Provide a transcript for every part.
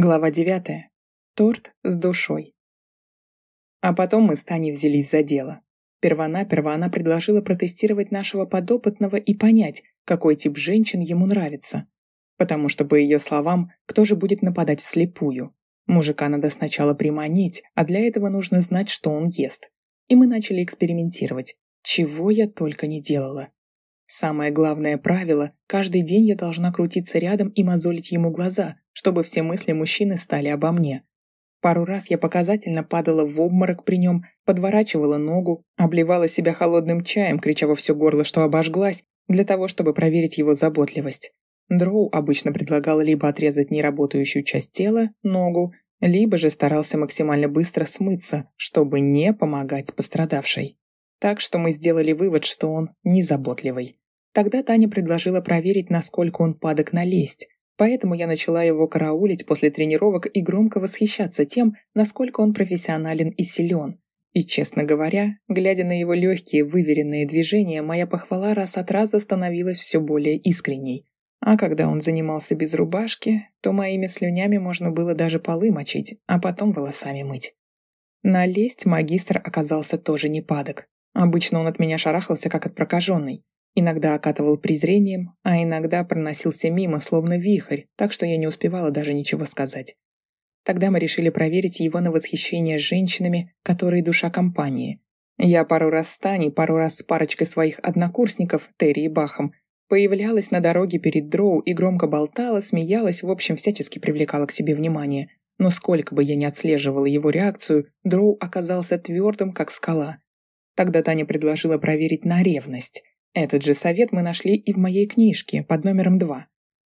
Глава девятая. Торт с душой. А потом мы с Таней взялись за дело. Первонаперво она предложила протестировать нашего подопытного и понять, какой тип женщин ему нравится. Потому что, по ее словам, кто же будет нападать вслепую? Мужика надо сначала приманить, а для этого нужно знать, что он ест. И мы начали экспериментировать. Чего я только не делала. Самое главное правило – каждый день я должна крутиться рядом и мозолить ему глаза, чтобы все мысли мужчины стали обо мне. Пару раз я показательно падала в обморок при нем, подворачивала ногу, обливала себя холодным чаем, крича во все горло, что обожглась, для того, чтобы проверить его заботливость. Дроу обычно предлагал либо отрезать неработающую часть тела, ногу, либо же старался максимально быстро смыться, чтобы не помогать пострадавшей. Так что мы сделали вывод, что он незаботливый. Тогда Таня предложила проверить, насколько он падок на лесть, поэтому я начала его караулить после тренировок и громко восхищаться тем, насколько он профессионален и силен. И, честно говоря, глядя на его легкие, выверенные движения, моя похвала раз от раза становилась все более искренней. А когда он занимался без рубашки, то моими слюнями можно было даже полы мочить, а потом волосами мыть. На лесть магистр оказался тоже не падок. Обычно он от меня шарахался, как от прокаженной. Иногда окатывал презрением, а иногда проносился мимо, словно вихрь, так что я не успевала даже ничего сказать. Тогда мы решили проверить его на восхищение женщинами, которые душа компании. Я пару раз с Таней, пару раз с парочкой своих однокурсников, Терри и Бахом, появлялась на дороге перед Дроу и громко болтала, смеялась, в общем, всячески привлекала к себе внимание. Но сколько бы я ни отслеживала его реакцию, Дроу оказался твердым, как скала. Тогда Таня предложила проверить на ревность. Этот же совет мы нашли и в моей книжке под номером 2.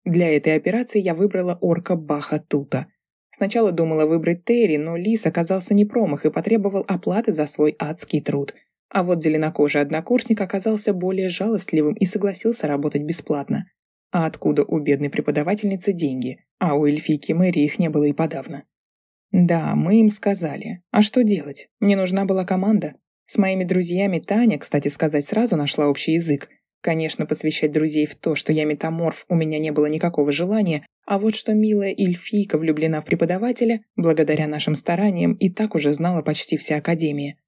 Для этой операции я выбрала орка Баха Тута. Сначала думала выбрать Терри, но Лис оказался не промах и потребовал оплаты за свой адский труд. А вот зеленокожий однокурсник оказался более жалостливым и согласился работать бесплатно. А откуда у бедной преподавательницы деньги? А у эльфийки Мэри их не было и подавно. Да, мы им сказали. А что делать? Мне нужна была команда. С моими друзьями Таня, кстати сказать, сразу нашла общий язык. Конечно, посвящать друзей в то, что я метаморф, у меня не было никакого желания, а вот что милая эльфийка влюблена в преподавателя, благодаря нашим стараниям, и так уже знала почти вся Академия.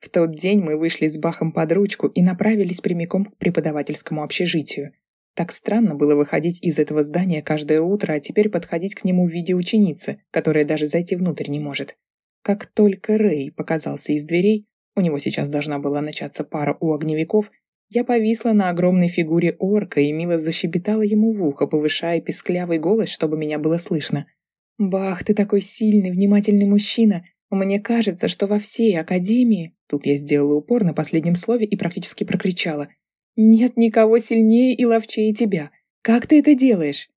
В тот день мы вышли с Бахом под ручку и направились прямиком к преподавательскому общежитию. Так странно было выходить из этого здания каждое утро, а теперь подходить к нему в виде ученицы, которая даже зайти внутрь не может. Как только Рэй показался из дверей, у него сейчас должна была начаться пара у огневиков, я повисла на огромной фигуре орка и мило защебетала ему в ухо, повышая писклявый голос, чтобы меня было слышно. «Бах, ты такой сильный, внимательный мужчина! Мне кажется, что во всей Академии...» Тут я сделала упор на последнем слове и практически прокричала. «Нет никого сильнее и ловчее тебя! Как ты это делаешь?»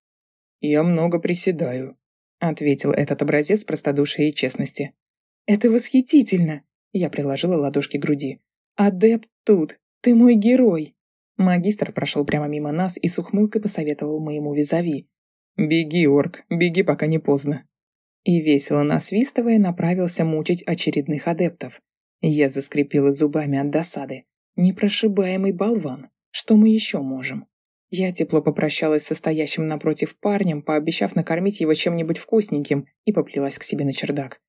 «Я много приседаю», — ответил этот образец простодушия и честности. «Это восхитительно!» Я приложила ладошки к груди. «Адепт тут! Ты мой герой!» Магистр прошел прямо мимо нас и с ухмылкой посоветовал моему визави. «Беги, орк, беги, пока не поздно». И весело насвистывая, направился мучить очередных адептов. Я заскрипела зубами от досады. Непрошибаемый болван. Что мы еще можем? Я тепло попрощалась со стоящим напротив парнем, пообещав накормить его чем-нибудь вкусненьким, и поплелась к себе на чердак.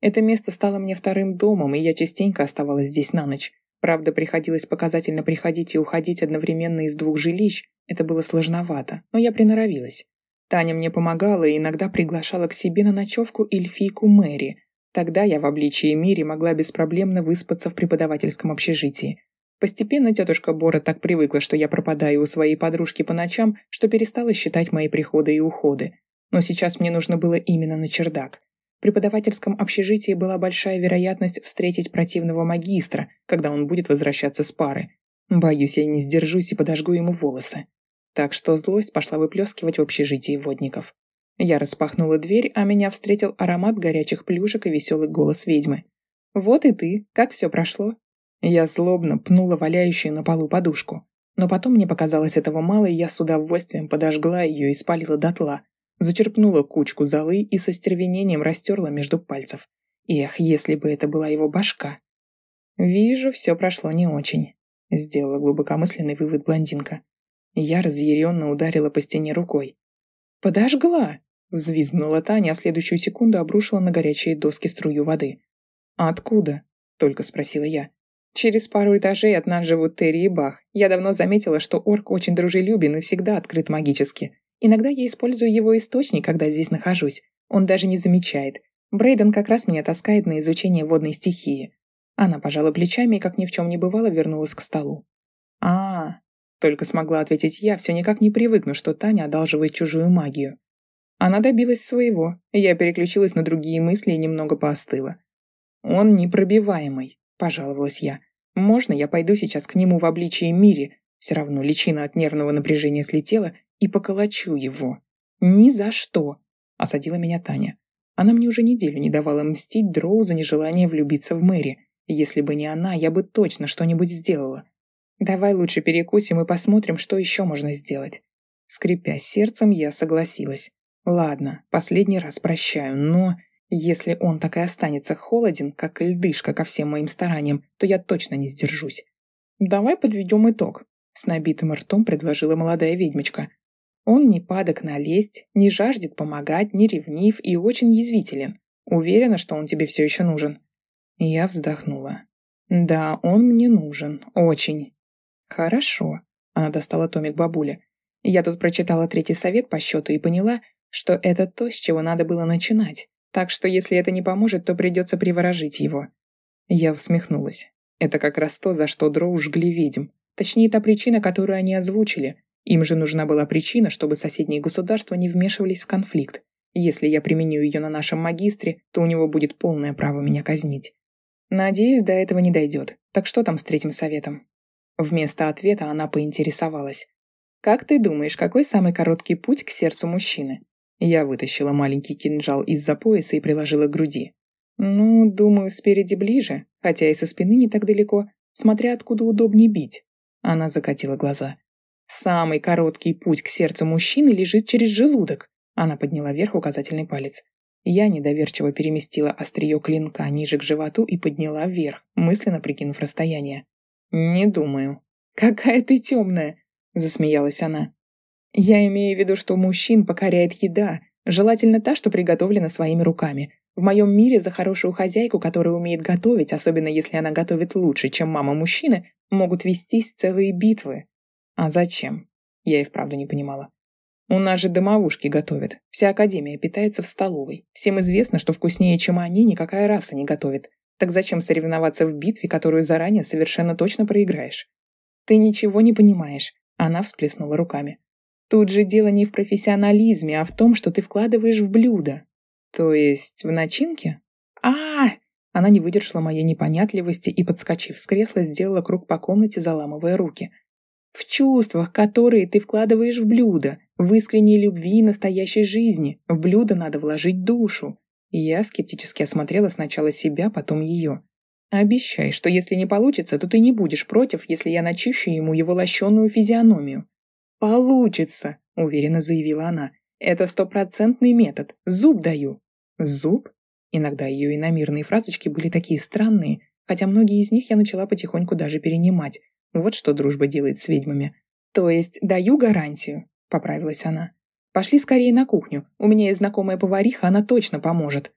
Это место стало мне вторым домом, и я частенько оставалась здесь на ночь. Правда, приходилось показательно приходить и уходить одновременно из двух жилищ. Это было сложновато, но я приноровилась. Таня мне помогала и иногда приглашала к себе на ночевку эльфийку Мэри. Тогда я в обличии Мири могла беспроблемно выспаться в преподавательском общежитии. Постепенно тетушка Бора так привыкла, что я пропадаю у своей подружки по ночам, что перестала считать мои приходы и уходы. Но сейчас мне нужно было именно на чердак. В преподавательском общежитии была большая вероятность встретить противного магистра, когда он будет возвращаться с пары. Боюсь, я не сдержусь и подожгу ему волосы. Так что злость пошла выплескивать в общежитии водников. Я распахнула дверь, а меня встретил аромат горячих плюшек и веселый голос ведьмы. «Вот и ты, как все прошло?» Я злобно пнула валяющую на полу подушку. Но потом мне показалось этого мало, и я с удовольствием подожгла ее и спалила дотла, Зачерпнула кучку золы и со стервенением растерла между пальцев. Эх, если бы это была его башка. «Вижу, все прошло не очень», — сделала глубокомысленный вывод блондинка. Я разъяренно ударила по стене рукой. «Подожгла!» Взвизгнула Таня, а следующую секунду обрушила на горячие доски струю воды. «Откуда?» — только спросила я. «Через пару этажей от нас живут Терри и Бах. Я давно заметила, что орк очень дружелюбен и всегда открыт магически. Иногда я использую его источник, когда здесь нахожусь. Он даже не замечает. Брейден как раз меня таскает на изучение водной стихии». Она пожала плечами и, как ни в чем не бывало, вернулась к столу. а, только смогла ответить я, все никак не привыкну, что Таня одалживает чужую магию. Она добилась своего, я переключилась на другие мысли и немного поостыла. «Он непробиваемый», — пожаловалась я. «Можно я пойду сейчас к нему в обличии Мири? Все равно личина от нервного напряжения слетела и поколочу его». «Ни за что», — осадила меня Таня. Она мне уже неделю не давала мстить Дроу за нежелание влюбиться в Мэри. Если бы не она, я бы точно что-нибудь сделала. Давай лучше перекусим и посмотрим, что еще можно сделать. Скрипя сердцем, я согласилась. Ладно, последний раз прощаю, но если он так и останется холоден, как льдышка ко всем моим стараниям, то я точно не сдержусь. Давай подведем итог, с набитым ртом предложила молодая ведьмочка. Он не падок на лесть, не жаждет помогать, не ревнив и очень язвителен. Уверена, что он тебе все еще нужен. Я вздохнула. Да, он мне нужен, очень. Хорошо. Она достала томик бабули. Я тут прочитала третий совет по счету и поняла, что это то, с чего надо было начинать. Так что если это не поможет, то придется приворожить его. Я усмехнулась. Это как раз то, за что Дроу жгли ведьм. Точнее, та причина, которую они озвучили. Им же нужна была причина, чтобы соседние государства не вмешивались в конфликт. Если я применю ее на нашем магистре, то у него будет полное право меня казнить. Надеюсь, до этого не дойдет. Так что там с третьим советом? Вместо ответа она поинтересовалась. «Как ты думаешь, какой самый короткий путь к сердцу мужчины?» Я вытащила маленький кинжал из-за пояса и приложила к груди. «Ну, думаю, спереди ближе, хотя и со спины не так далеко, смотря откуда удобнее бить». Она закатила глаза. «Самый короткий путь к сердцу мужчины лежит через желудок». Она подняла вверх указательный палец. Я недоверчиво переместила острие клинка ниже к животу и подняла вверх, мысленно прикинув расстояние. «Не думаю». «Какая ты темная!» – засмеялась она. Я имею в виду, что мужчин покоряет еда, желательно та, что приготовлена своими руками. В моем мире за хорошую хозяйку, которая умеет готовить, особенно если она готовит лучше, чем мама мужчины, могут вестись целые битвы. А зачем? Я и вправду не понимала. У нас же домовушки готовят. Вся академия питается в столовой. Всем известно, что вкуснее, чем они, никакая раса не готовит. Так зачем соревноваться в битве, которую заранее совершенно точно проиграешь? Ты ничего не понимаешь. Она всплеснула руками. Тут же дело не в профессионализме, а в том, что ты вкладываешь в блюдо. То есть в начинке? а, -а, Она не выдержала моей непонятливости и, подскочив с кресла, сделала круг по комнате, заламывая руки. В чувствах, которые ты вкладываешь в блюдо, в искренней любви и настоящей жизни, в блюдо надо вложить душу. Я скептически осмотрела сначала себя, потом ее. Обещай, что если не получится, то ты не будешь против, если я начищу ему его лощеную физиономию. «Получится», — уверенно заявила она. «Это стопроцентный метод. Зуб даю». «Зуб?» Иногда ее иномирные фразочки были такие странные, хотя многие из них я начала потихоньку даже перенимать. Вот что дружба делает с ведьмами. «То есть даю гарантию», — поправилась она. «Пошли скорее на кухню. У меня есть знакомая повариха, она точно поможет».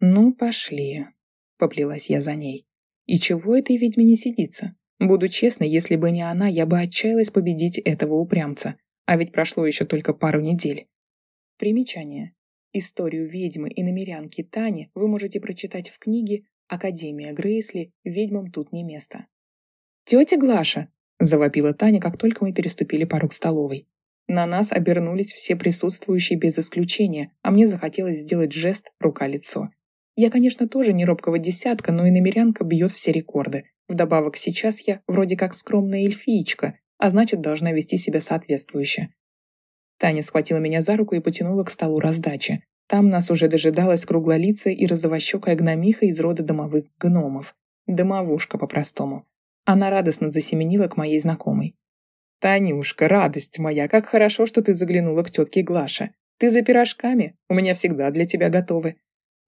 «Ну, пошли», — поплелась я за ней. «И чего этой ведьме не сидится? Буду честна, если бы не она, я бы отчаялась победить этого упрямца. А ведь прошло еще только пару недель. Примечание. Историю ведьмы и намерянки Тани вы можете прочитать в книге «Академия Грейсли. Ведьмам тут не место». «Тетя Глаша!» – завопила Таня, как только мы переступили порог столовой. На нас обернулись все присутствующие без исключения, а мне захотелось сделать жест «рука-лицо». Я, конечно, тоже не робкого десятка, но и намерянка бьет все рекорды. Вдобавок, сейчас я вроде как скромная эльфиечка, а значит, должна вести себя соответствующе. Таня схватила меня за руку и потянула к столу раздачи. Там нас уже дожидалась круглолицая и розовощекая гномиха из рода домовых гномов. Домовушка по-простому. Она радостно засеменила к моей знакомой. «Танюшка, радость моя, как хорошо, что ты заглянула к тетке Глаше. Ты за пирожками? У меня всегда для тебя готовы».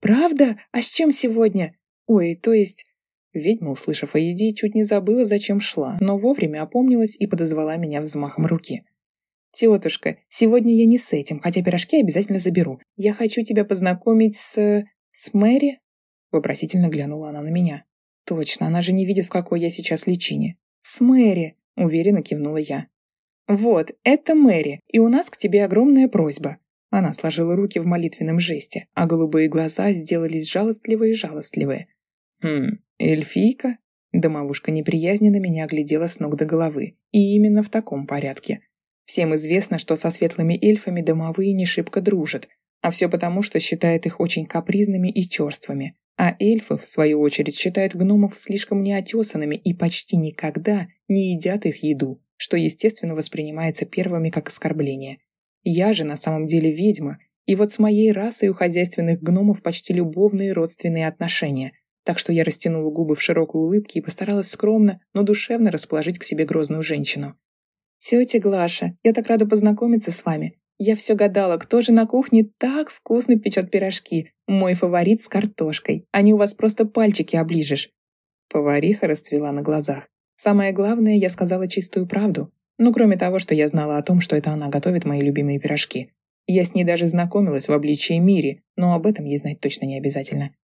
«Правда? А с чем сегодня? Ой, то есть Ведьма, услышав о еде, чуть не забыла, зачем шла, но вовремя опомнилась и подозвала меня взмахом руки. «Тетушка, сегодня я не с этим, хотя пирожки обязательно заберу. Я хочу тебя познакомить с... с Мэри?» Вопросительно глянула она на меня. «Точно, она же не видит, в какой я сейчас личине». «С Мэри», — уверенно кивнула я. «Вот, это Мэри, и у нас к тебе огромная просьба». Она сложила руки в молитвенном жесте, а голубые глаза сделались жалостливые-жалостливые. «Хм, эльфийка?» Домовушка неприязненно меня оглядела с ног до головы, и именно в таком порядке. Всем известно, что со светлыми эльфами домовые не шибко дружат, а все потому, что считают их очень капризными и черствыми, а эльфы, в свою очередь, считают гномов слишком неотесанными и почти никогда не едят их еду, что, естественно, воспринимается первыми как оскорбление. Я же на самом деле ведьма, и вот с моей расой у хозяйственных гномов почти любовные родственные отношения, так что я растянула губы в широкой улыбке и постаралась скромно, но душевно расположить к себе грозную женщину. «Тетя Глаша, я так рада познакомиться с вами. Я все гадала, кто же на кухне так вкусно печет пирожки. Мой фаворит с картошкой. Они у вас просто пальчики оближешь». Повариха расцвела на глазах. Самое главное, я сказала чистую правду. Ну, кроме того, что я знала о том, что это она готовит мои любимые пирожки. Я с ней даже знакомилась в обличии Мири, но об этом ей знать точно не обязательно.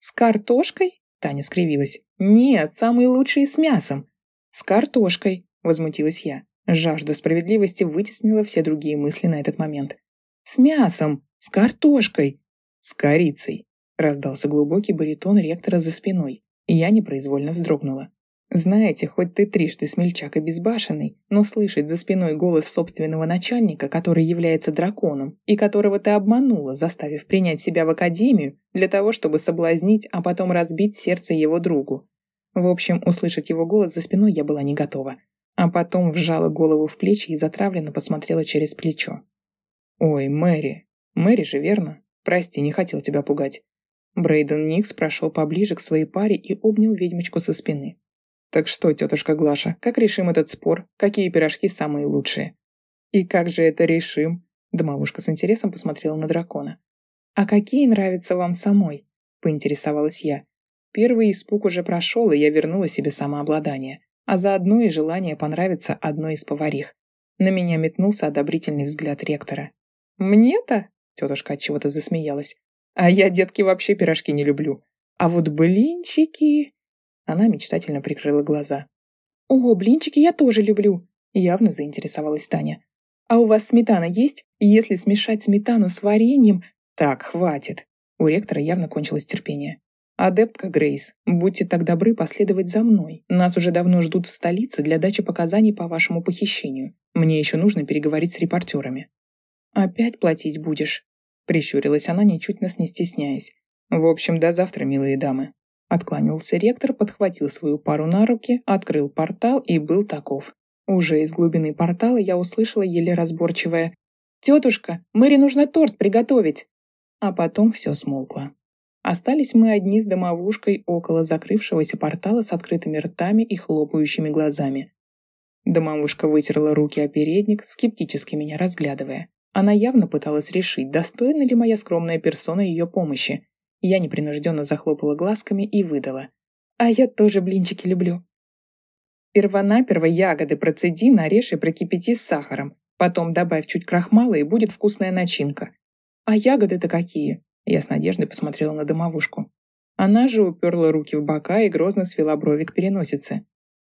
«С картошкой?» – Таня скривилась. «Нет, самые лучшие с мясом». «С картошкой», – возмутилась я. Жажда справедливости вытеснила все другие мысли на этот момент. «С мясом! С картошкой!» «С корицей!» — раздался глубокий баритон ректора за спиной, и я непроизвольно вздрогнула. Знаете, хоть ты трижды смельчак и безбашенный, но слышать за спиной голос собственного начальника, который является драконом, и которого ты обманула, заставив принять себя в академию, для того, чтобы соблазнить, а потом разбить сердце его другу. В общем, услышать его голос за спиной я была не готова а потом вжала голову в плечи и затравленно посмотрела через плечо. «Ой, Мэри! Мэри же, верно? Прости, не хотел тебя пугать». Брейден Никс прошел поближе к своей паре и обнял ведьмочку со спины. «Так что, тетушка Глаша, как решим этот спор? Какие пирожки самые лучшие?» «И как же это решим?» Домовушка с интересом посмотрела на дракона. «А какие нравятся вам самой?» – поинтересовалась я. Первый испуг уже прошел, и я вернула себе самообладание а заодно и желание понравиться одной из поварих. На меня метнулся одобрительный взгляд ректора. «Мне-то?» – тетушка от чего-то засмеялась. «А я, детки, вообще пирожки не люблю. А вот блинчики...» Она мечтательно прикрыла глаза. «О, блинчики я тоже люблю!» – явно заинтересовалась Таня. «А у вас сметана есть? Если смешать сметану с вареньем...» «Так, хватит!» У ректора явно кончилось терпение. «Адептка Грейс, будьте так добры последовать за мной. Нас уже давно ждут в столице для дачи показаний по вашему похищению. Мне еще нужно переговорить с репортерами». «Опять платить будешь?» Прищурилась она, ничуть нас не стесняясь. «В общем, до завтра, милые дамы». Откланялся ректор, подхватил свою пару на руки, открыл портал и был таков. Уже из глубины портала я услышала еле разборчивое «Тетушка, Мэри нужно торт приготовить!» А потом все смолкло. Остались мы одни с домовушкой около закрывшегося портала с открытыми ртами и хлопающими глазами. Домовушка вытерла руки о передник, скептически меня разглядывая. Она явно пыталась решить, достойна ли моя скромная персона ее помощи. Я непринужденно захлопала глазками и выдала. «А я тоже блинчики люблю». Первонаперво ягоды процеди, нарежь и прокипяти с сахаром. Потом добавь чуть крахмала, и будет вкусная начинка. А ягоды-то какие? Я с надеждой посмотрела на домовушку. Она же уперла руки в бока и грозно свела брови к переносице.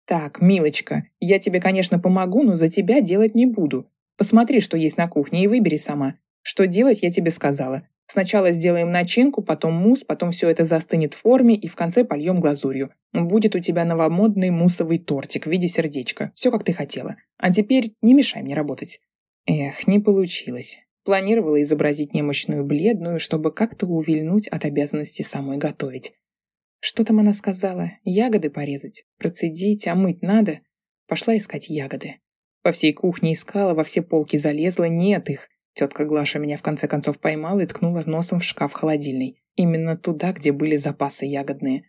«Так, милочка, я тебе, конечно, помогу, но за тебя делать не буду. Посмотри, что есть на кухне, и выбери сама. Что делать, я тебе сказала. Сначала сделаем начинку, потом мусс, потом все это застынет в форме и в конце польем глазурью. Будет у тебя новомодный муссовый тортик в виде сердечка. Все, как ты хотела. А теперь не мешай мне работать». Эх, не получилось. Планировала изобразить немощную бледную, чтобы как-то увильнуть от обязанности самой готовить. Что там она сказала? Ягоды порезать? Процедить? А мыть надо? Пошла искать ягоды. По всей кухне искала, во все полки залезла, нет их. Тетка Глаша меня в конце концов поймала и ткнула носом в шкаф холодильный. Именно туда, где были запасы ягодные.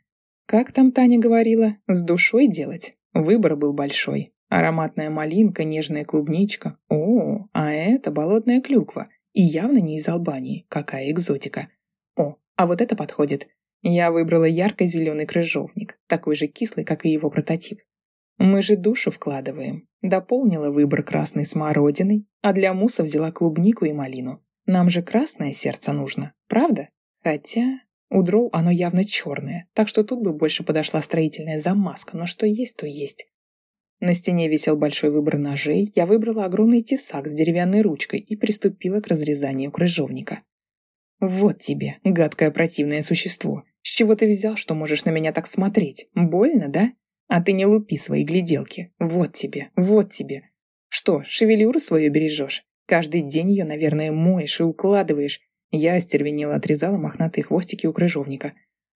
Как там Таня говорила? С душой делать? Выбор был большой. Ароматная малинка, нежная клубничка. О, а это болотная клюква. И явно не из Албании. Какая экзотика. О, а вот это подходит. Я выбрала ярко-зеленый крыжовник, такой же кислый, как и его прототип. Мы же душу вкладываем. Дополнила выбор красной смородиной, а для муса взяла клубнику и малину. Нам же красное сердце нужно, правда? Хотя у дроу оно явно черное, так что тут бы больше подошла строительная замазка, но что есть, то есть. На стене висел большой выбор ножей, я выбрала огромный тесак с деревянной ручкой и приступила к разрезанию крыжовника. «Вот тебе, гадкое противное существо. С чего ты взял, что можешь на меня так смотреть? Больно, да? А ты не лупи свои гляделки. Вот тебе, вот тебе. Что, шевелюру свою бережешь? Каждый день ее, наверное, моешь и укладываешь. Я остервенела отрезала мохнатые хвостики у крыжовника.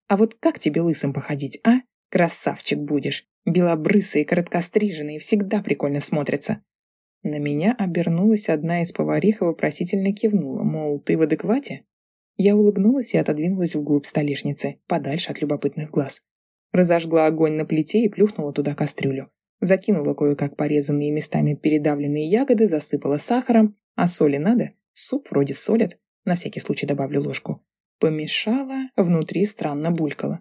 А вот как тебе лысым походить, а? Красавчик будешь. Белобрысый и короткостриженный всегда прикольно смотрятся. На меня обернулась одна из поварих и вопросительно кивнула, мол, ты в адеквате? Я улыбнулась и отодвинулась вглубь столешницы, подальше от любопытных глаз. Разожгла огонь на плите и плюхнула туда кастрюлю. Закинула кое-как порезанные местами передавленные ягоды, засыпала сахаром. А соли надо? Суп вроде солят. На всякий случай добавлю ложку. Помешала, внутри странно булькало.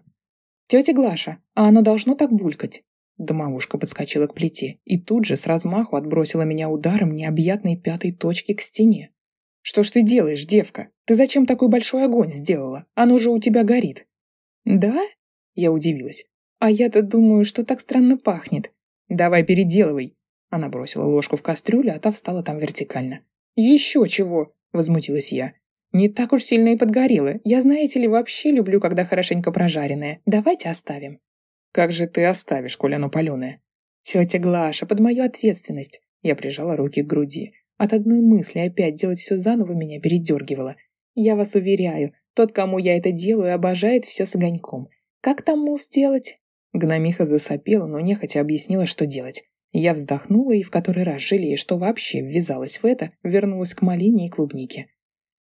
«Тетя Глаша, а оно должно так булькать?» Домовушка подскочила к плите и тут же с размаху отбросила меня ударом необъятной пятой точки к стене. «Что ж ты делаешь, девка? Ты зачем такой большой огонь сделала? Оно же у тебя горит». «Да?» Я удивилась. «А я-то думаю, что так странно пахнет». «Давай переделывай». Она бросила ложку в кастрюлю, а та встала там вертикально. «Еще чего?» – возмутилась я. «Не так уж сильно и подгорело. Я, знаете ли, вообще люблю, когда хорошенько прожаренное. Давайте оставим». «Как же ты оставишь, коль оно паленое?» «Тетя Глаша, под мою ответственность». Я прижала руки к груди. От одной мысли опять делать все заново меня передергивало. Я вас уверяю, тот, кому я это делаю, обожает все с огоньком. Как там мусс делать? Гномиха засопела, но нехотя объяснила, что делать. Я вздохнула и в который раз жалея, что вообще ввязалась в это, вернулась к малине и клубнике.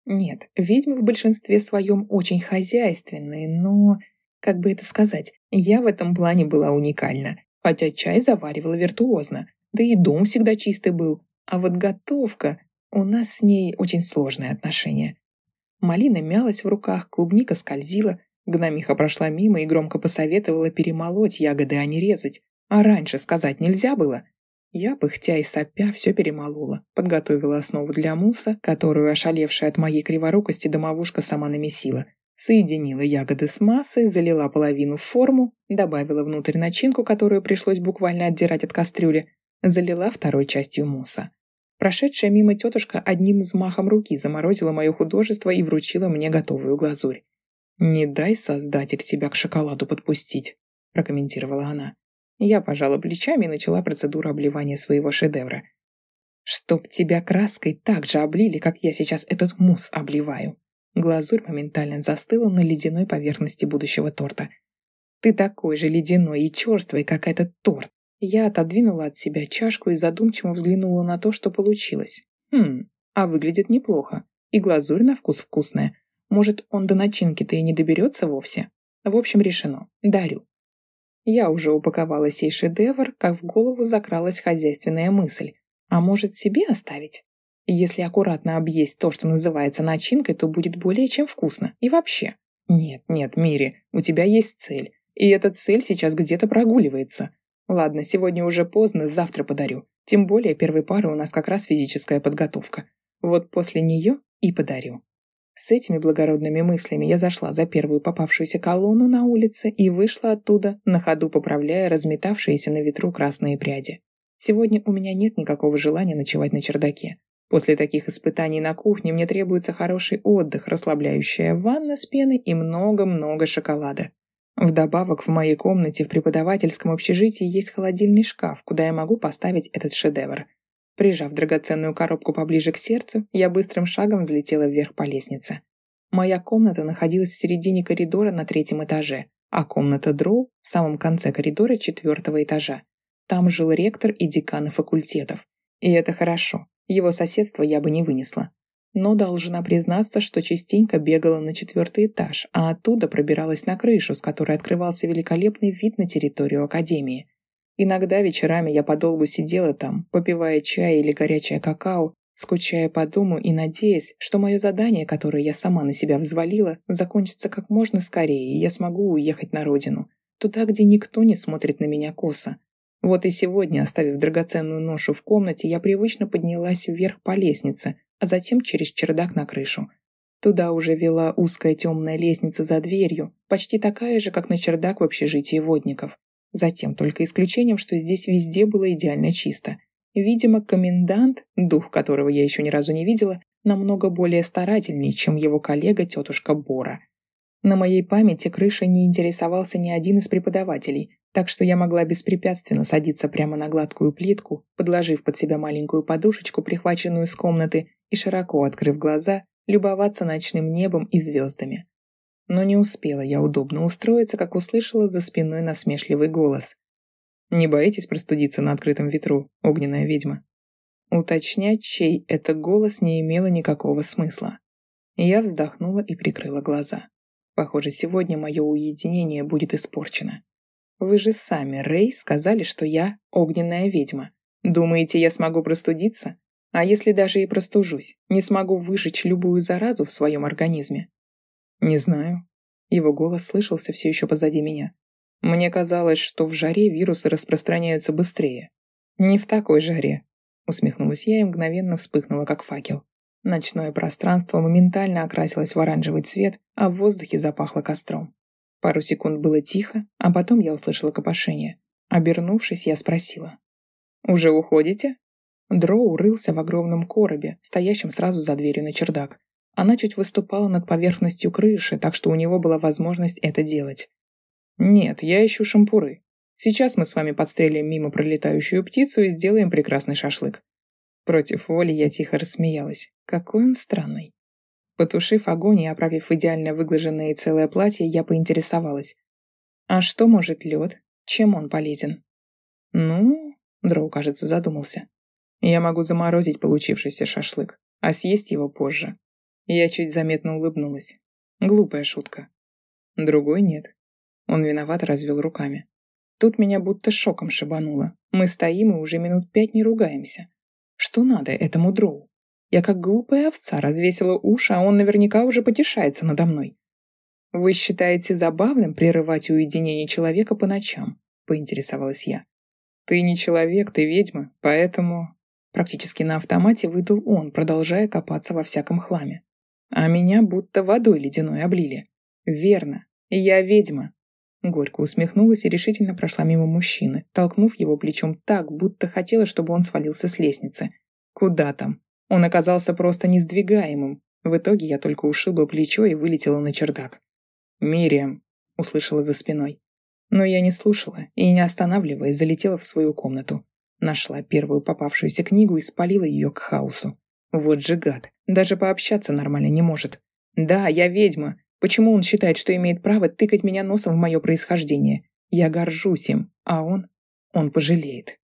Нет, ведьмы в большинстве своем очень хозяйственные, но... Как бы это сказать, я в этом плане была уникальна. Хотя чай заваривала виртуозно, да и дом всегда чистый был, а вот готовка... У нас с ней очень сложные отношения. Малина мялась в руках, клубника скользила, гномиха прошла мимо и громко посоветовала перемолоть ягоды, а не резать. А раньше сказать нельзя было. Я, пыхтя и сопя, все перемолола, подготовила основу для муса, которую, ошалевшая от моей криворукости, домовушка сама намесила. Соединила ягоды с массой, залила половину в форму, добавила внутрь начинку, которую пришлось буквально отдирать от кастрюли, залила второй частью мусса. Прошедшая мимо тетушка одним взмахом руки заморозила мое художество и вручила мне готовую глазурь. «Не дай, создатель, тебя к шоколаду подпустить», – прокомментировала она. Я пожала плечами и начала процедуру обливания своего шедевра. «Чтоб тебя краской так же облили, как я сейчас этот мусс обливаю». Глазурь моментально застыла на ледяной поверхности будущего торта. «Ты такой же ледяной и черствый, как этот торт. Я отодвинула от себя чашку и задумчиво взглянула на то, что получилось. Хм, а выглядит неплохо. И глазурь на вкус вкусная. Может, он до начинки-то и не доберется вовсе? В общем, решено. Дарю. Я уже упаковала сей шедевр, как в голову закралась хозяйственная мысль. А может, себе оставить? Если аккуратно объесть то, что называется начинкой, то будет более чем вкусно. И вообще. Нет, нет, Мири, у тебя есть цель. И эта цель сейчас где-то прогуливается. Ладно, сегодня уже поздно, завтра подарю. Тем более первой пары у нас как раз физическая подготовка. Вот после нее и подарю. С этими благородными мыслями я зашла за первую попавшуюся колонну на улице и вышла оттуда, на ходу поправляя разметавшиеся на ветру красные пряди. Сегодня у меня нет никакого желания ночевать на чердаке. После таких испытаний на кухне мне требуется хороший отдых, расслабляющая ванна с пеной и много-много шоколада. Вдобавок, в моей комнате в преподавательском общежитии есть холодильный шкаф, куда я могу поставить этот шедевр. Прижав драгоценную коробку поближе к сердцу, я быстрым шагом взлетела вверх по лестнице. Моя комната находилась в середине коридора на третьем этаже, а комната Дроу в самом конце коридора четвертого этажа. Там жил ректор и деканы факультетов. И это хорошо, его соседство я бы не вынесла но должна признаться, что частенько бегала на четвертый этаж, а оттуда пробиралась на крышу, с которой открывался великолепный вид на территорию Академии. Иногда вечерами я подолгу сидела там, попивая чай или горячее какао, скучая по дому и надеясь, что мое задание, которое я сама на себя взвалила, закончится как можно скорее, и я смогу уехать на родину, туда, где никто не смотрит на меня косо. Вот и сегодня, оставив драгоценную ношу в комнате, я привычно поднялась вверх по лестнице, а затем через чердак на крышу. Туда уже вела узкая темная лестница за дверью, почти такая же, как на чердак в общежитии водников. Затем только исключением, что здесь везде было идеально чисто. Видимо, комендант, дух которого я еще ни разу не видела, намного более старательней, чем его коллега тетушка Бора. На моей памяти крыша не интересовался ни один из преподавателей, так что я могла беспрепятственно садиться прямо на гладкую плитку, подложив под себя маленькую подушечку, прихваченную из комнаты, и широко открыв глаза, любоваться ночным небом и звездами. Но не успела я удобно устроиться, как услышала за спиной насмешливый голос. «Не боитесь простудиться на открытом ветру, огненная ведьма?» Уточнять, чей это голос, не имело никакого смысла. Я вздохнула и прикрыла глаза. Похоже, сегодня мое уединение будет испорчено. Вы же сами, Рэй, сказали, что я огненная ведьма. Думаете, я смогу простудиться? А если даже и простужусь, не смогу выжечь любую заразу в своем организме? Не знаю. Его голос слышался все еще позади меня. Мне казалось, что в жаре вирусы распространяются быстрее. Не в такой жаре. Усмехнулась я и мгновенно вспыхнула, как факел. Ночное пространство моментально окрасилось в оранжевый цвет, а в воздухе запахло костром. Пару секунд было тихо, а потом я услышала копошение. Обернувшись, я спросила. «Уже уходите?» Дроу рылся в огромном коробе, стоящем сразу за дверью на чердак. Она чуть выступала над поверхностью крыши, так что у него была возможность это делать. «Нет, я ищу шампуры. Сейчас мы с вами подстрелим мимо пролетающую птицу и сделаем прекрасный шашлык». Против воли я тихо рассмеялась. Какой он странный. Потушив огонь и оправив идеально выглаженное и целое платье, я поинтересовалась. «А что может лед? Чем он полезен?» «Ну...» — Дроу, кажется, задумался. Я могу заморозить получившийся шашлык, а съесть его позже. Я чуть заметно улыбнулась. Глупая шутка. Другой нет. Он виноват развел руками. Тут меня будто шоком шибануло. Мы стоим и уже минут пять не ругаемся. Что надо этому дроу? Я как глупая овца развесила уши, а он наверняка уже потешается надо мной. «Вы считаете забавным прерывать уединение человека по ночам?» — поинтересовалась я. «Ты не человек, ты ведьма, поэтому...» Практически на автомате выдал он, продолжая копаться во всяком хламе. А меня будто водой ледяной облили. Верно, я ведьма. Горько усмехнулась и решительно прошла мимо мужчины, толкнув его плечом так, будто хотела, чтобы он свалился с лестницы. Куда там? Он оказался просто несдвигаемым. В итоге я только ушибла плечо и вылетела на чердак. «Мириам!» — услышала за спиной. Но я не слушала и, не останавливаясь, залетела в свою комнату. Нашла первую попавшуюся книгу и спалила ее к хаосу. Вот же гад, даже пообщаться нормально не может. Да, я ведьма. Почему он считает, что имеет право тыкать меня носом в мое происхождение? Я горжусь им, а он... Он пожалеет.